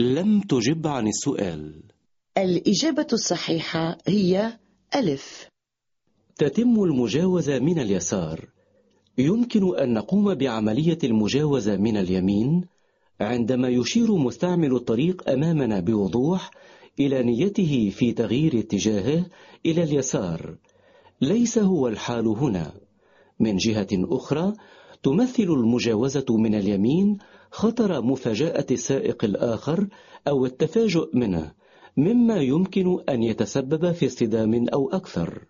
لم تجب عن السؤال. الإجابة الصحيحة هي ألف. تتم المجاوزة من اليسار. يمكن أن نقوم بعملية المجاوزة من اليمين عندما يشير مستعمل الطريق أمامنا بوضوح إلى نيته في تغيير اتجاهه إلى اليسار. ليس هو الحال هنا. من جهة أخرى تمثل المجاوزة من اليمين خطر مفاجأة السائق الآخر أو التفاجؤ منه مما يمكن أن يتسبب في اصطدام أو أكثر.